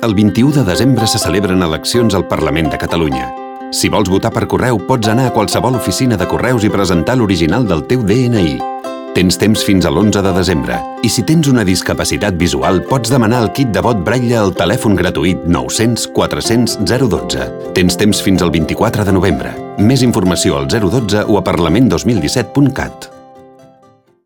El 21 de desembre se celebren eleccions al Parlament de Catalunya. Si vols votar per correu, pots anar a qualsevol oficina de correus i presentar l'original del teu DNI. Tens temps fins a l'11 de desembre. I si tens una discapacitat visual, pots demanar el kit de vot Braille al telèfon gratuït 900 400 012. Tens temps fins al 24 de novembre. Més informació al 012 o a parlament2017.cat.